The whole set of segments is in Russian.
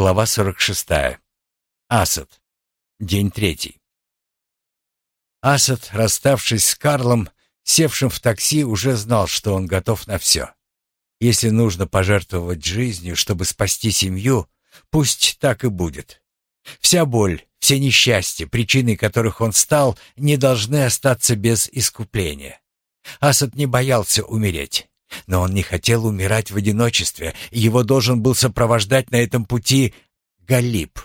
Глава 46. Асад. День третий. Асад, расставшись с Карлом, севшим в такси, уже знал, что он готов на все. Если нужно пожертвовать жизнью, чтобы спасти семью, пусть так и будет. Вся боль, все несчастья, причиной которых он стал, не должны остаться без искупления. Асад не боялся умереть. Но он не хотел умирать в одиночестве, его должен был сопровождать на этом пути Галип.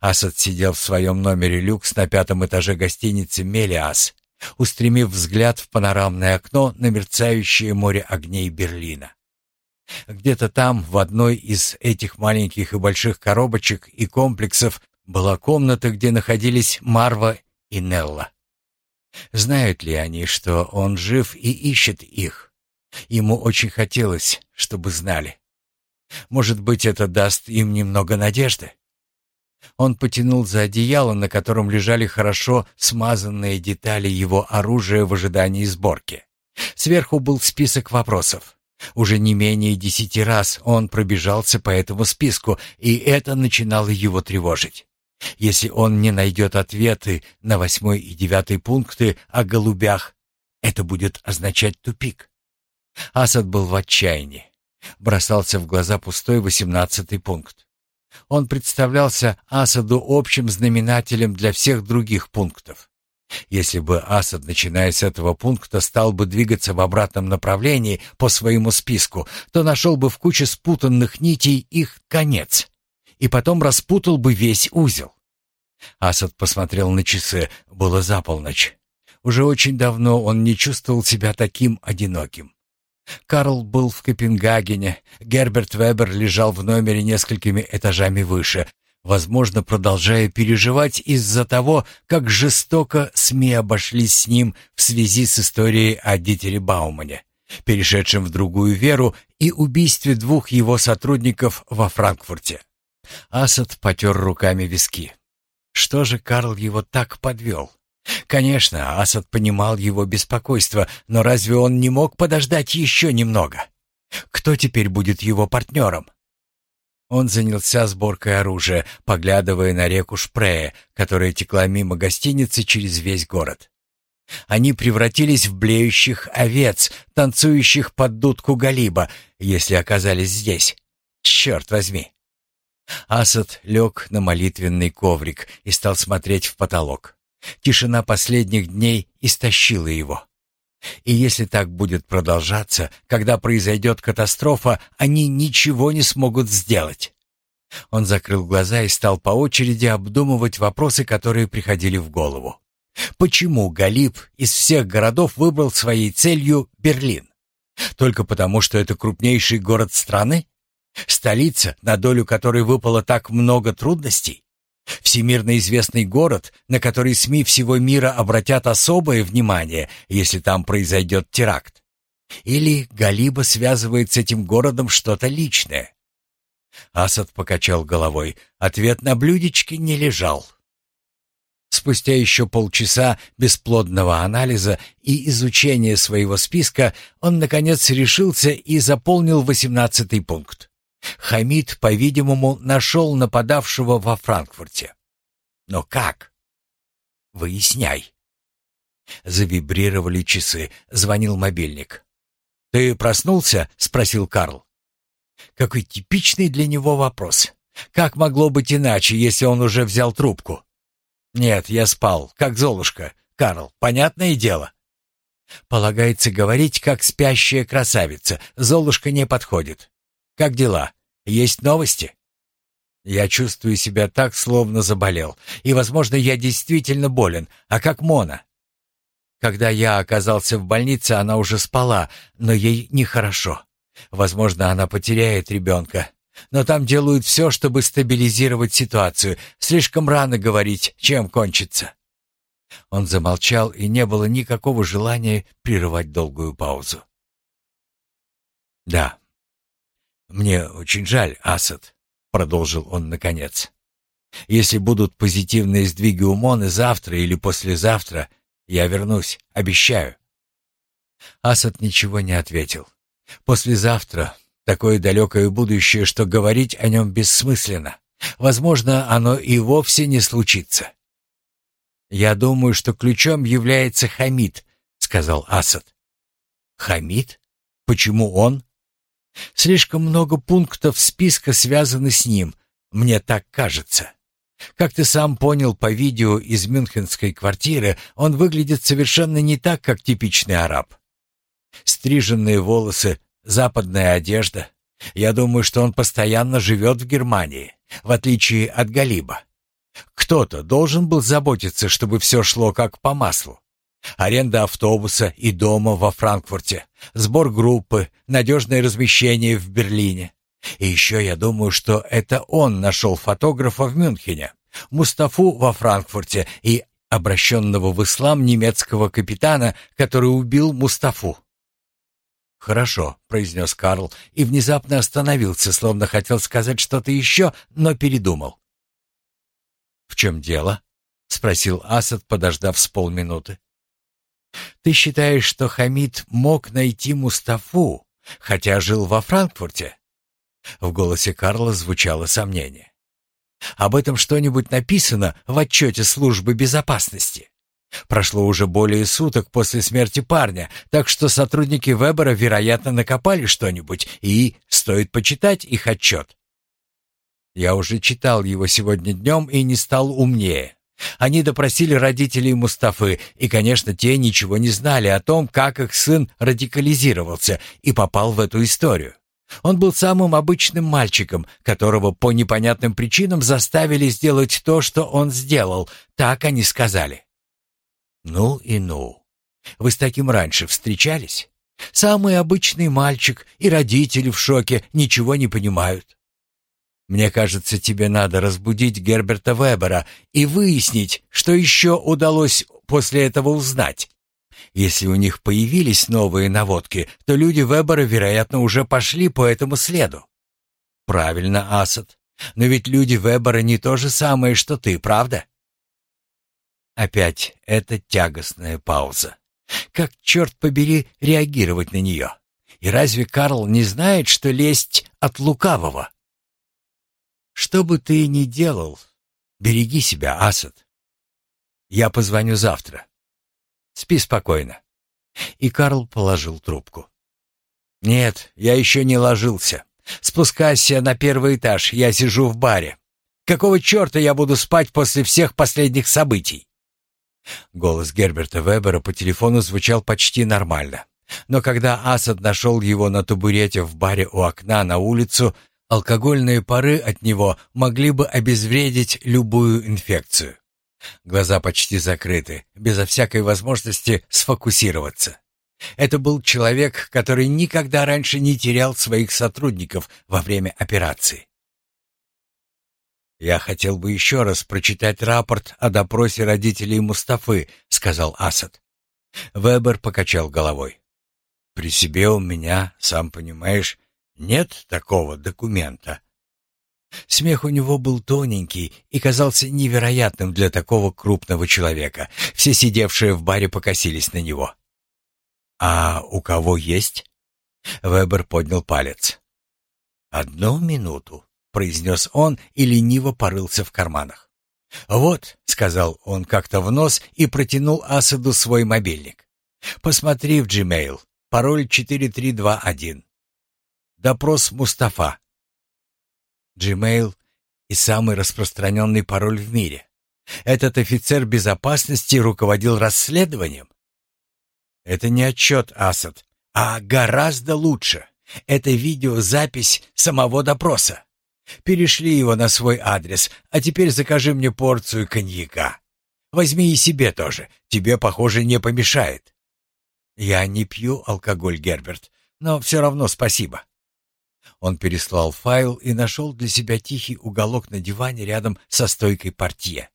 Асад сидел в своем номере люкс на пятом этаже гостиницы «Мелиас», устремив взгляд в панорамное окно на мерцающее море огней Берлина. Где-то там, в одной из этих маленьких и больших коробочек и комплексов, была комната, где находились Марва и Нелла. Знают ли они, что он жив и ищет их? Ему очень хотелось, чтобы знали. Может быть, это даст им немного надежды? Он потянул за одеяло, на котором лежали хорошо смазанные детали его оружия в ожидании сборки. Сверху был список вопросов. Уже не менее десяти раз он пробежался по этому списку, и это начинало его тревожить. Если он не найдет ответы на восьмой и девятый пункты о голубях, это будет означать тупик. Асад был в отчаянии. Бросался в глаза пустой восемнадцатый пункт. Он представлялся Асаду общим знаменателем для всех других пунктов. Если бы Асад, начиная с этого пункта, стал бы двигаться в обратном направлении по своему списку, то нашел бы в куче спутанных нитей их конец, и потом распутал бы весь узел. Асад посмотрел на часы, было за полночь. Уже очень давно он не чувствовал себя таким одиноким. Карл был в Копенгагене, Герберт Вебер лежал в номере несколькими этажами выше, возможно, продолжая переживать из-за того, как жестоко СМИ обошлись с ним в связи с историей о Дитере Баумане, перешедшем в другую веру и убийстве двух его сотрудников во Франкфурте. Асад потер руками виски. Что же Карл его так подвел? Конечно, Асад понимал его беспокойство, но разве он не мог подождать еще немного? Кто теперь будет его партнером? Он занялся сборкой оружия, поглядывая на реку Шпрее, которая текла мимо гостиницы через весь город. Они превратились в блеющих овец, танцующих под дудку Галиба, если оказались здесь. Черт возьми! Асад лег на молитвенный коврик и стал смотреть в потолок. Тишина последних дней истощила его. И если так будет продолжаться, когда произойдет катастрофа, они ничего не смогут сделать. Он закрыл глаза и стал по очереди обдумывать вопросы, которые приходили в голову. Почему Галип из всех городов выбрал своей целью Берлин? Только потому, что это крупнейший город страны? Столица, на долю которой выпало так много трудностей? Всемирно известный город, на который СМИ всего мира обратят особое внимание, если там произойдет теракт. Или Галиба связывает с этим городом что-то личное. Асад покачал головой. Ответ на блюдечке не лежал. Спустя еще полчаса бесплодного анализа и изучения своего списка он, наконец, решился и заполнил восемнадцатый пункт. Хамид, по-видимому, нашел нападавшего во Франкфурте. Но как? Выясняй. Завибрировали часы, звонил мобильник. «Ты проснулся?» — спросил Карл. Какой типичный для него вопрос. Как могло быть иначе, если он уже взял трубку? «Нет, я спал, как Золушка. Карл, понятное дело?» Полагается говорить, как спящая красавица. Золушка не подходит. Как дела? Есть новости? Я чувствую себя так, словно заболел. И, возможно, я действительно болен. А как Мона? Когда я оказался в больнице, она уже спала, но ей нехорошо. Возможно, она потеряет ребенка. Но там делают все, чтобы стабилизировать ситуацию. Слишком рано говорить, чем кончится. Он замолчал, и не было никакого желания прерывать долгую паузу. «Да, «Мне очень жаль, Асад», — продолжил он наконец. «Если будут позитивные сдвиги у Моны завтра или послезавтра, я вернусь, обещаю». Асад ничего не ответил. «Послезавтра, Такое далекое будущее, что говорить о нем бессмысленно. Возможно, оно и вовсе не случится. «Я думаю, что ключом является Хамид», — сказал Асад. «Хамид? Почему он?» «Слишком много пунктов списка связаны с ним, мне так кажется. Как ты сам понял по видео из мюнхенской квартиры, он выглядит совершенно не так, как типичный араб. Стриженные волосы, западная одежда. Я думаю, что он постоянно живет в Германии, в отличие от Галиба. Кто-то должен был заботиться, чтобы все шло как по маслу. Аренда автобуса и дома во Франкфурте, сбор группы, надежное размещение в Берлине. И еще я думаю, что это он нашел фотографа в Мюнхене, Мустафу во Франкфурте и обращенного в ислам немецкого капитана, который убил Мустафу. «Хорошо», — произнес Карл и внезапно остановился, словно хотел сказать что-то еще, но передумал. «В чем дело?» — спросил Асад, подождав с полминуты. «Ты считаешь, что Хамид мог найти Мустафу, хотя жил во Франкфурте?» В голосе Карла звучало сомнение. «Об этом что-нибудь написано в отчете службы безопасности?» Прошло уже более суток после смерти парня, так что сотрудники Вебера, вероятно, накопали что-нибудь, и стоит почитать их отчет. Я уже читал его сегодня днем и не стал умнее. Они допросили родителей Мустафы, и, конечно, те ничего не знали о том, как их сын радикализировался и попал в эту историю. Он был самым обычным мальчиком, которого по непонятным причинам заставили сделать то, что он сделал, так они сказали. Ну и ну. Вы с таким раньше встречались? Самый обычный мальчик, и родители в шоке, ничего не понимают. Мне кажется, тебе надо разбудить Герберта Вебера и выяснить, что еще удалось после этого узнать. Если у них появились новые наводки, то люди Вебера, вероятно, уже пошли по этому следу. Правильно, Асад. Но ведь люди Вебера не то же самое, что ты, правда? Опять эта тягостная пауза. Как, черт побери, реагировать на нее? И разве Карл не знает, что лесть от лукавого? Что бы ты ни делал, береги себя, Асад. Я позвоню завтра. Спи спокойно. И Карл положил трубку. Нет, я еще не ложился. Спускайся на первый этаж, я сижу в баре. Какого черта я буду спать после всех последних событий? Голос Герберта Вебера по телефону звучал почти нормально. Но когда Асад нашел его на табурете в баре у окна на улицу, алкогольные пары от него могли бы обезвредить любую инфекцию. Глаза почти закрыты, безо всякой возможности сфокусироваться. Это был человек, который никогда раньше не терял своих сотрудников во время операции. «Я хотел бы еще раз прочитать рапорт о допросе родителей Мустафы», — сказал Асад. Вебер покачал головой. «При себе у меня, сам понимаешь, нет такого документа». Смех у него был тоненький и казался невероятным для такого крупного человека. Все сидевшие в баре покосились на него. «А у кого есть?» Вебер поднял палец. «Одну минуту», — произнес он и лениво порылся в карманах. «Вот», — сказал он как-то в нос и протянул Асаду свой мобильник. «Посмотри в Gmail. Пароль 4321. Допрос Мустафа. Gmail и самый распространенный пароль в мире. Этот офицер безопасности руководил расследованием. Это не отчет, Асад, а гораздо лучше. Это видеозапись самого допроса. Перешли его на свой адрес, а теперь закажи мне порцию коньяка. Возьми и себе тоже, тебе, похоже, не помешает. Я не пью алкоголь, Герберт, но все равно спасибо. Он переслал файл и нашел для себя тихий уголок на диване рядом со стойкой портье.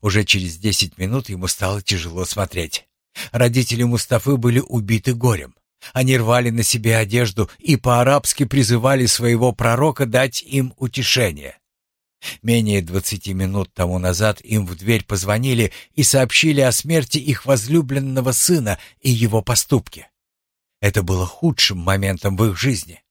Уже через десять минут ему стало тяжело смотреть. Родители Мустафы были убиты горем. Они рвали на себе одежду и по-арабски призывали своего пророка дать им утешение. Менее двадцати минут тому назад им в дверь позвонили и сообщили о смерти их возлюбленного сына и его поступке. Это было худшим моментом в их жизни.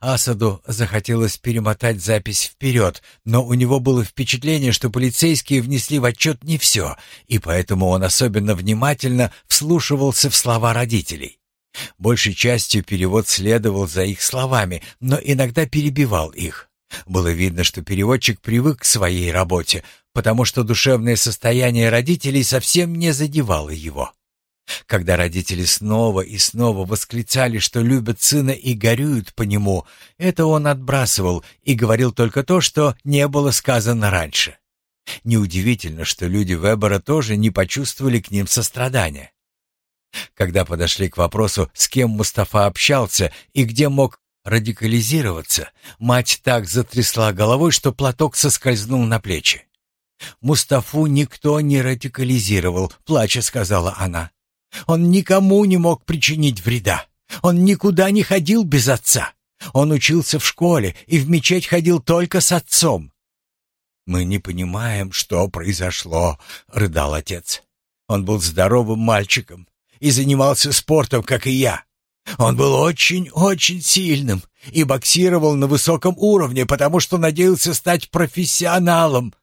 Асаду захотелось перемотать запись вперед, но у него было впечатление, что полицейские внесли в отчет не все, и поэтому он особенно внимательно вслушивался в слова родителей. Большей частью перевод следовал за их словами, но иногда перебивал их. Было видно, что переводчик привык к своей работе, потому что душевное состояние родителей совсем не задевало его. Когда родители снова и снова восклицали, что любят сына и горюют по нему, это он отбрасывал и говорил только то, что не было сказано раньше. Неудивительно, что люди Вебера тоже не почувствовали к ним сострадания. Когда подошли к вопросу, с кем Мустафа общался и где мог радикализироваться, мать так затрясла головой, что платок соскользнул на плечи. «Мустафу никто не радикализировал», — плача сказала она. Он никому не мог причинить вреда. Он никуда не ходил без отца. Он учился в школе и в мечеть ходил только с отцом. «Мы не понимаем, что произошло», — рыдал отец. «Он был здоровым мальчиком и занимался спортом, как и я. Он был очень-очень сильным и боксировал на высоком уровне, потому что надеялся стать профессионалом.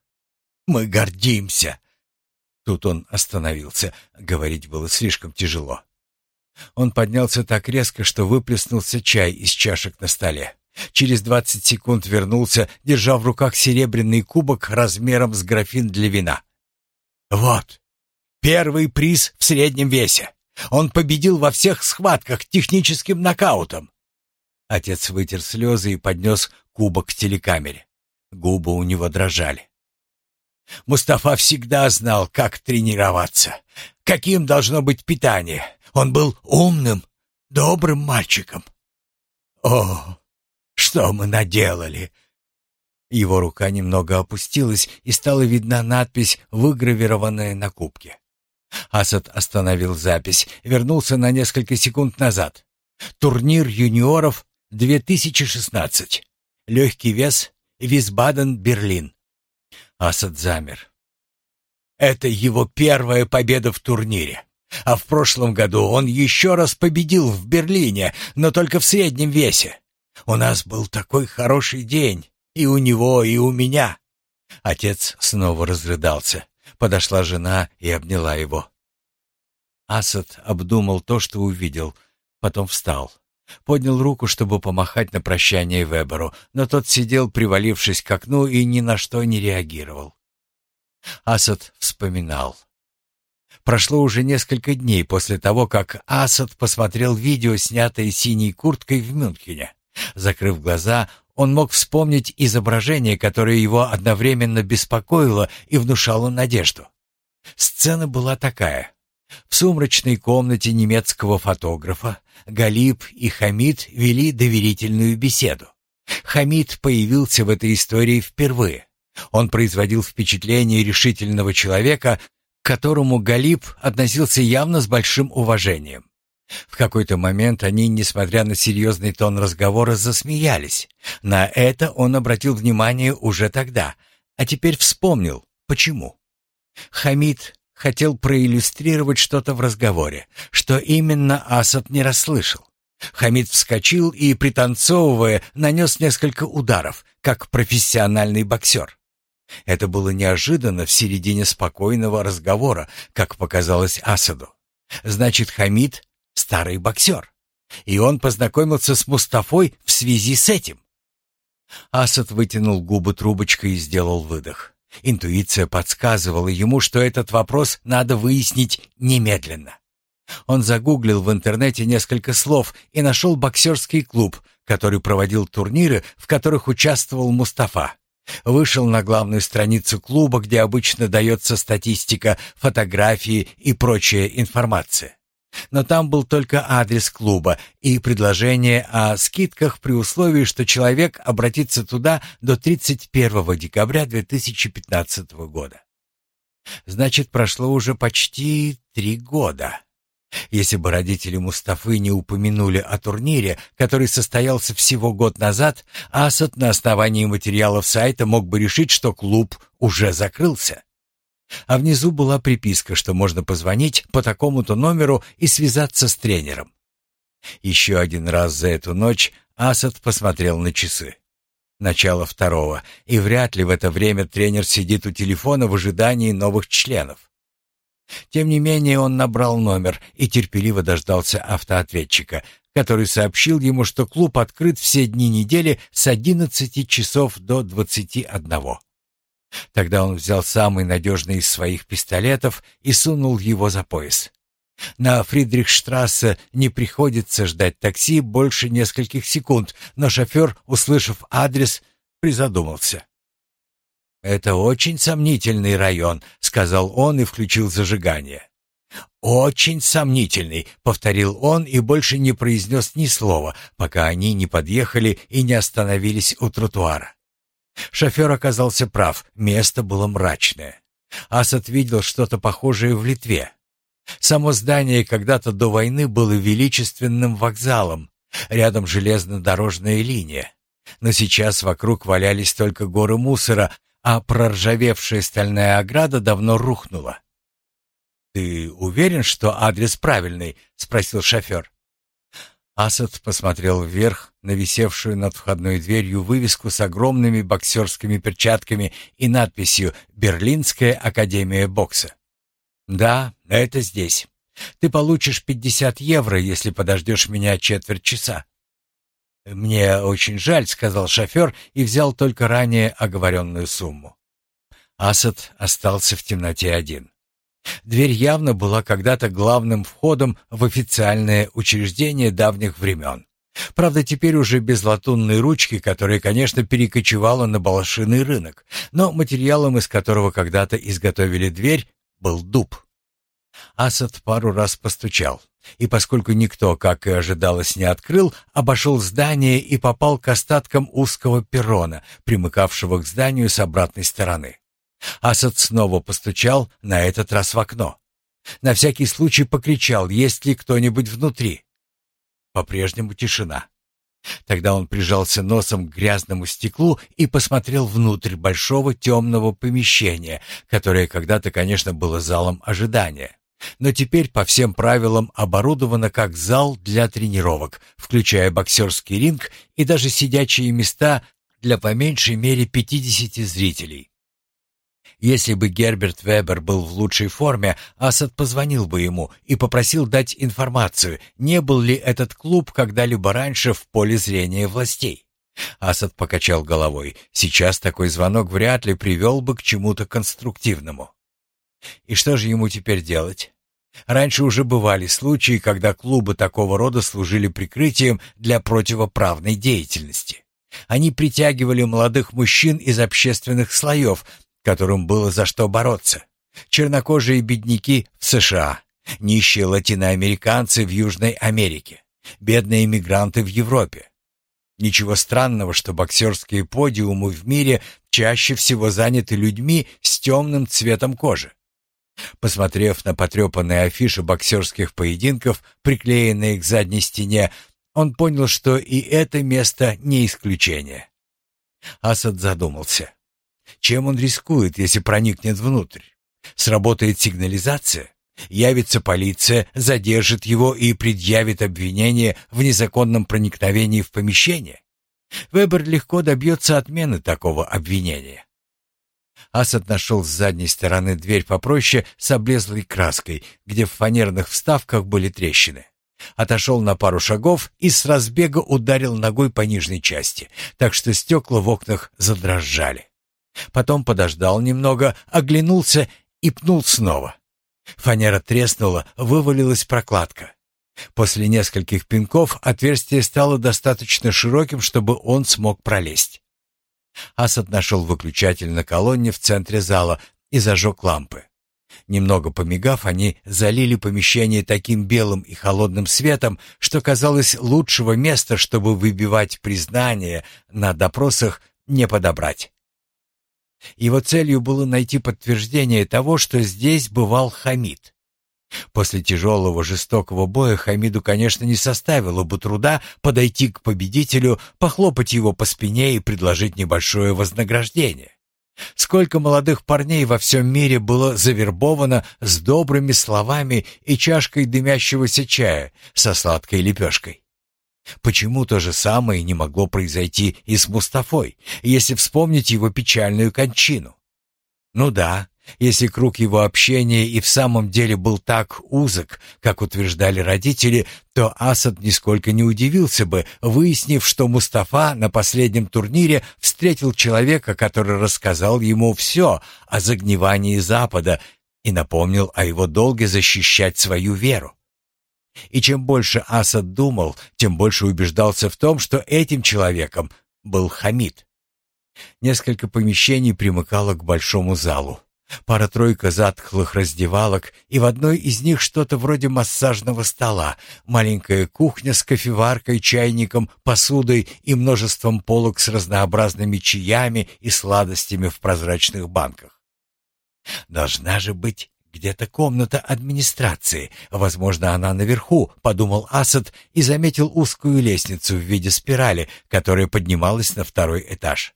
Мы гордимся Тут он остановился. Говорить было слишком тяжело. Он поднялся так резко, что выплеснулся чай из чашек на столе. Через двадцать секунд вернулся, держа в руках серебряный кубок размером с графин для вина. «Вот, первый приз в среднем весе. Он победил во всех схватках техническим нокаутом». Отец вытер слезы и поднес кубок к телекамере. Губы у него дрожали. Мустафа всегда знал, как тренироваться, каким должно быть питание. Он был умным, добрым мальчиком. О, что мы наделали! Его рука немного опустилась, и стала видна надпись, выгравированная на кубке. Асад остановил запись, вернулся на несколько секунд назад. Турнир юниоров 2016. Легкий вес. Висбаден, Берлин. Асад замер. Это его первая победа в турнире. А в прошлом году он еще раз победил в Берлине, но только в среднем весе. У нас был такой хороший день, и у него, и у меня. Отец снова разрыдался. Подошла жена и обняла его. Асад обдумал то, что увидел, потом встал. Поднял руку, чтобы помахать на прощание Веберу, но тот сидел, привалившись к окну, и ни на что не реагировал. Асад вспоминал. Прошло уже несколько дней после того, как Асад посмотрел видео, снятое синей курткой в Мюнхене. Закрыв глаза, он мог вспомнить изображение, которое его одновременно беспокоило и внушало надежду. Сцена была такая. В сумрачной комнате немецкого фотографа Галиб и Хамид вели доверительную беседу. Хамид появился в этой истории впервые. Он производил впечатление решительного человека, к которому Галиб относился явно с большим уважением. В какой-то момент они, несмотря на серьезный тон разговора, засмеялись. На это он обратил внимание уже тогда, а теперь вспомнил, почему. Хамид хотел проиллюстрировать что-то в разговоре, что именно Асад не расслышал. Хамид вскочил и, пританцовывая, нанес несколько ударов, как профессиональный боксер. Это было неожиданно в середине спокойного разговора, как показалось Асаду. Значит, Хамид — старый боксер. И он познакомился с Мустафой в связи с этим. Асад вытянул губы трубочкой и сделал выдох. Интуиция подсказывала ему, что этот вопрос надо выяснить немедленно. Он загуглил в интернете несколько слов и нашел боксерский клуб, который проводил турниры, в которых участвовал Мустафа. Вышел на главную страницу клуба, где обычно дается статистика, фотографии и прочая информация. Но там был только адрес клуба и предложение о скидках при условии, что человек обратится туда до 31 декабря 2015 года. Значит, прошло уже почти три года. Если бы родители Мустафы не упомянули о турнире, который состоялся всего год назад, Асад на основании материалов сайта мог бы решить, что клуб уже закрылся. А внизу была приписка, что можно позвонить по такому-то номеру и связаться с тренером. Еще один раз за эту ночь Асад посмотрел на часы. Начало второго, и вряд ли в это время тренер сидит у телефона в ожидании новых членов. Тем не менее он набрал номер и терпеливо дождался автоответчика, который сообщил ему, что клуб открыт все дни недели с 11 часов до 21. Тогда он взял самый надежный из своих пистолетов и сунул его за пояс. На Фридрихштрассе не приходится ждать такси больше нескольких секунд, но шофер, услышав адрес, призадумался. «Это очень сомнительный район», — сказал он и включил зажигание. «Очень сомнительный», — повторил он и больше не произнес ни слова, пока они не подъехали и не остановились у тротуара. Шофер оказался прав, место было мрачное. Асад видел что-то похожее в Литве. Само здание когда-то до войны было величественным вокзалом, рядом железнодорожная линия. Но сейчас вокруг валялись только горы мусора, а проржавевшая стальная ограда давно рухнула. «Ты уверен, что адрес правильный?» — спросил шофер. Асад посмотрел вверх на висевшую над входной дверью вывеску с огромными боксерскими перчатками и надписью «Берлинская академия бокса». «Да, это здесь. Ты получишь пятьдесят евро, если подождешь меня четверть часа». «Мне очень жаль», — сказал шофер и взял только ранее оговоренную сумму. Асад остался в темноте один. Дверь явно была когда-то главным входом в официальное учреждение давних времен. Правда, теперь уже без латунной ручки, которая, конечно, перекочевала на балашиный рынок, но материалом, из которого когда-то изготовили дверь, был дуб. Асад пару раз постучал, и поскольку никто, как и ожидалось, не открыл, обошел здание и попал к остаткам узкого перрона, примыкавшего к зданию с обратной стороны. Асад снова постучал, на этот раз в окно. На всякий случай покричал, есть ли кто-нибудь внутри. По-прежнему тишина. Тогда он прижался носом к грязному стеклу и посмотрел внутрь большого темного помещения, которое когда-то, конечно, было залом ожидания. Но теперь по всем правилам оборудовано как зал для тренировок, включая боксерский ринг и даже сидячие места для по меньшей мере 50 зрителей. Если бы Герберт Вебер был в лучшей форме, Асад позвонил бы ему и попросил дать информацию, не был ли этот клуб когда-либо раньше в поле зрения властей. Асад покачал головой. Сейчас такой звонок вряд ли привел бы к чему-то конструктивному. И что же ему теперь делать? Раньше уже бывали случаи, когда клубы такого рода служили прикрытием для противоправной деятельности. Они притягивали молодых мужчин из общественных слоев, которым было за что бороться. Чернокожие бедняки в США, нищие латиноамериканцы в Южной Америке, бедные мигранты в Европе. Ничего странного, что боксерские подиумы в мире чаще всего заняты людьми с темным цветом кожи. Посмотрев на потрепанные афиши боксерских поединков, приклеенные к задней стене, он понял, что и это место не исключение. Асад задумался. Чем он рискует, если проникнет внутрь? Сработает сигнализация? Явится полиция, задержит его и предъявит обвинение в незаконном проникновении в помещение? Вебер легко добьется отмены такого обвинения. Асад нашел с задней стороны дверь попроще с облезлой краской, где в фанерных вставках были трещины. Отошел на пару шагов и с разбега ударил ногой по нижней части, так что стекла в окнах задрожали. Потом подождал немного, оглянулся и пнул снова. Фанера треснула, вывалилась прокладка. После нескольких пинков отверстие стало достаточно широким, чтобы он смог пролезть. Асад нашел выключатель на колонне в центре зала и зажег лампы. Немного помигав, они залили помещение таким белым и холодным светом, что казалось лучшего места, чтобы выбивать признание на допросах, не подобрать. Его целью было найти подтверждение того, что здесь бывал Хамид. После тяжелого жестокого боя Хамиду, конечно, не составило бы труда подойти к победителю, похлопать его по спине и предложить небольшое вознаграждение. Сколько молодых парней во всем мире было завербовано с добрыми словами и чашкой дымящегося чая со сладкой лепешкой. Почему то же самое не могло произойти и с Мустафой, если вспомнить его печальную кончину? Ну да, если круг его общения и в самом деле был так узок, как утверждали родители, то Асад нисколько не удивился бы, выяснив, что Мустафа на последнем турнире встретил человека, который рассказал ему все о загнивании Запада и напомнил о его долге защищать свою веру. И чем больше Асад думал, тем больше убеждался в том, что этим человеком был Хамид. Несколько помещений примыкало к большому залу. Пара-тройка затхлых раздевалок, и в одной из них что-то вроде массажного стола, маленькая кухня с кофеваркой, чайником, посудой и множеством полок с разнообразными чаями и сладостями в прозрачных банках. Должна же быть где-то комната администрации. Возможно, она наверху, подумал Асад и заметил узкую лестницу в виде спирали, которая поднималась на второй этаж.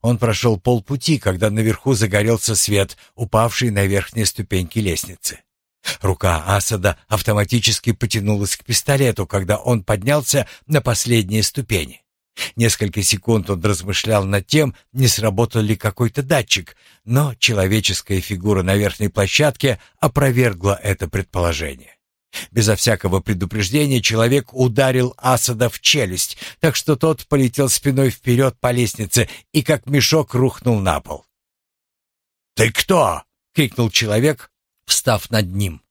Он прошел полпути, когда наверху загорелся свет, упавший на верхние ступеньки лестницы. Рука Асада автоматически потянулась к пистолету, когда он поднялся на последние ступени. Несколько секунд он размышлял над тем, не сработал ли какой-то датчик, но человеческая фигура на верхней площадке опровергла это предположение. Безо всякого предупреждения человек ударил Асада в челюсть, так что тот полетел спиной вперед по лестнице и как мешок рухнул на пол. «Ты кто?» — крикнул человек, встав над ним.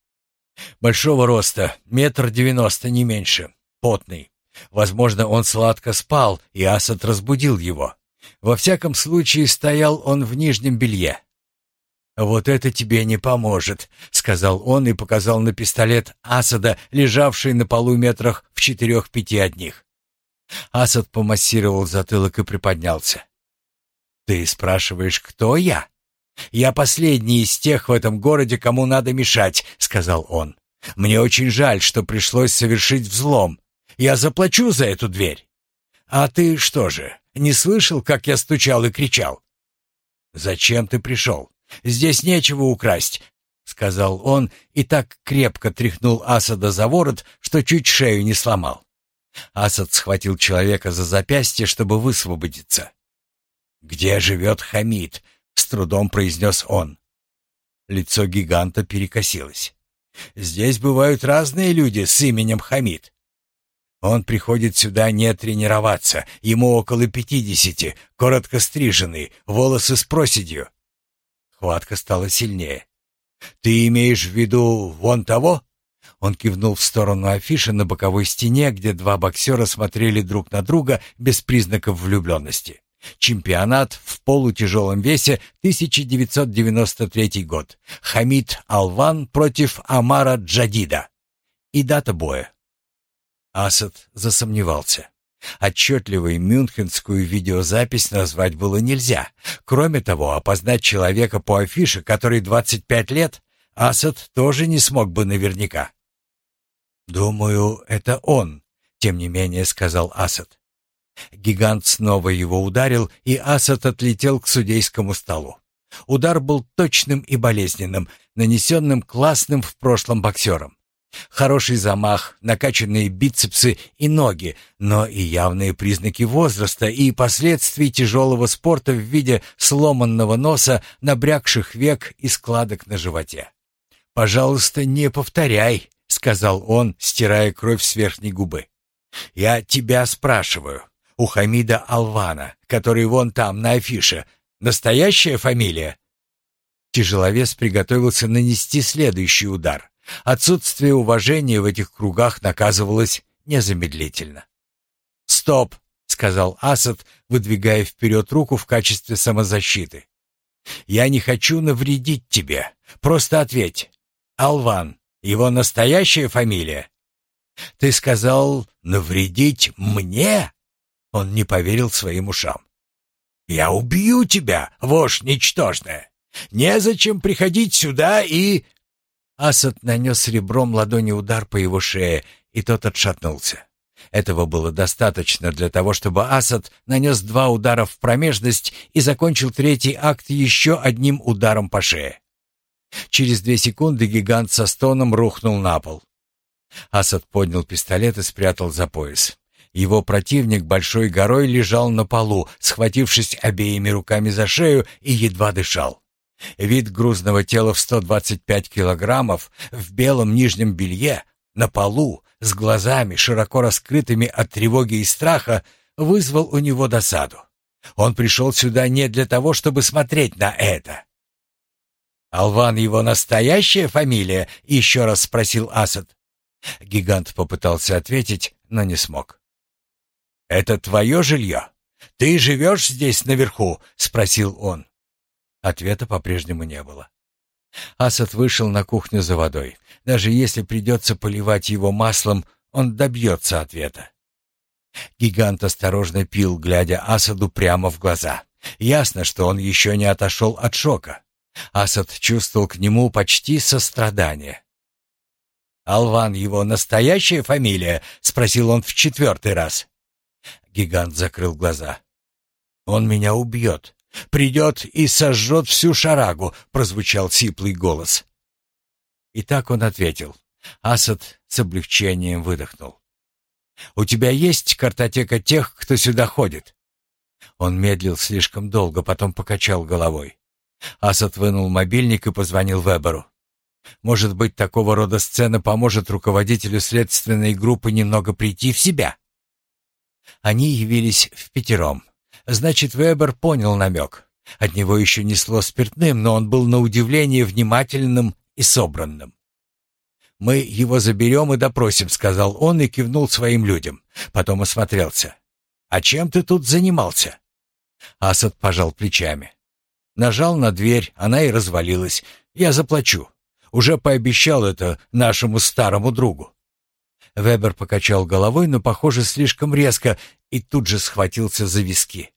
Большого роста, метр девяносто, не меньше, потный. Возможно, он сладко спал, и Асад разбудил его. Во всяком случае, стоял он в нижнем белье. «Вот это тебе не поможет», — сказал он и показал на пистолет Асада, лежавший на полу метрах в четырех-пяти от них. Асад помассировал затылок и приподнялся. «Ты спрашиваешь, кто я?» «Я последний из тех в этом городе, кому надо мешать», — сказал он. «Мне очень жаль, что пришлось совершить взлом. Я заплачу за эту дверь. А ты что же, не слышал, как я стучал и кричал? Зачем ты пришел? Здесь нечего украсть, сказал он и так крепко тряхнул Асада за ворот, что чуть шею не сломал. Асад схватил человека за запястье, чтобы высвободиться. «Где живет Хамид?» — с трудом произнес он. Лицо гиганта перекосилось. «Здесь бывают разные люди с именем Хамид. Он приходит сюда не тренироваться. Ему около пятидесяти, коротко стриженный, волосы с проседью. Хватка стала сильнее. «Ты имеешь в виду вон того?» Он кивнул в сторону афиши на боковой стене, где два боксера смотрели друг на друга без признаков влюбленности. Чемпионат в полутяжелом весе 1993 год. Хамид Алван против Амара Джадида. И дата боя Асад засомневался. Отчетливой мюнхенскую видеозапись назвать было нельзя. Кроме того, опознать человека по афише, который 25 лет, Асад тоже не смог бы наверняка. «Думаю, это он», — тем не менее сказал Асад. Гигант снова его ударил, и Асад отлетел к судейскому столу. Удар был точным и болезненным, нанесенным классным в прошлом боксером. Хороший замах, накачанные бицепсы и ноги, но и явные признаки возраста и последствий тяжелого спорта в виде сломанного носа, набрякших век и складок на животе. «Пожалуйста, не повторяй», — сказал он, стирая кровь с верхней губы. «Я тебя спрашиваю. У Хамида Алвана, который вон там на афише, настоящая фамилия?» Тяжеловес приготовился нанести следующий удар. Отсутствие уважения в этих кругах наказывалось незамедлительно. «Стоп!» — сказал Асад, выдвигая вперед руку в качестве самозащиты. «Я не хочу навредить тебе. Просто ответь. Алван, его настоящая фамилия?» «Ты сказал навредить мне?» Он не поверил своим ушам. «Я убью тебя, вошь ничтожная! Незачем приходить сюда и...» Асад нанес ребром ладони удар по его шее, и тот отшатнулся. Этого было достаточно для того, чтобы Асад нанес два удара в промежность и закончил третий акт еще одним ударом по шее. Через две секунды гигант со стоном рухнул на пол. Асад поднял пистолет и спрятал за пояс. Его противник большой горой лежал на полу, схватившись обеими руками за шею и едва дышал. Вид грузного тела в 125 килограммов в белом нижнем белье, на полу, с глазами, широко раскрытыми от тревоги и страха, вызвал у него досаду. Он пришел сюда не для того, чтобы смотреть на это. «Алван его настоящая фамилия?» — еще раз спросил Асад. Гигант попытался ответить, но не смог. «Это твое жилье? Ты живешь здесь наверху?» — спросил он. Ответа по-прежнему не было. Асад вышел на кухню за водой. Даже если придется поливать его маслом, он добьется ответа. Гигант осторожно пил, глядя Асаду прямо в глаза. Ясно, что он еще не отошел от шока. Асад чувствовал к нему почти сострадание. «Алван его настоящая фамилия?» — спросил он в четвертый раз. Гигант закрыл глаза. «Он меня убьет. Придет и сожжет всю шарагу», — прозвучал сиплый голос. И так он ответил. Асад с облегчением выдохнул. «У тебя есть картотека тех, кто сюда ходит?» Он медлил слишком долго, потом покачал головой. Асад вынул мобильник и позвонил Веберу. Может быть, такого рода сцена поможет руководителю следственной группы немного прийти в себя? Они явились в пятером. Значит, Вебер понял намек. От него еще несло спиртным, но он был на удивление внимательным и собранным. «Мы его заберем и допросим», — сказал он и кивнул своим людям. Потом осмотрелся. «А чем ты тут занимался?» Асад пожал плечами. Нажал на дверь, она и развалилась. «Я заплачу. Уже пообещал это нашему старому другу». Вебер покачал головой, но, похоже, слишком резко, и тут же схватился за виски.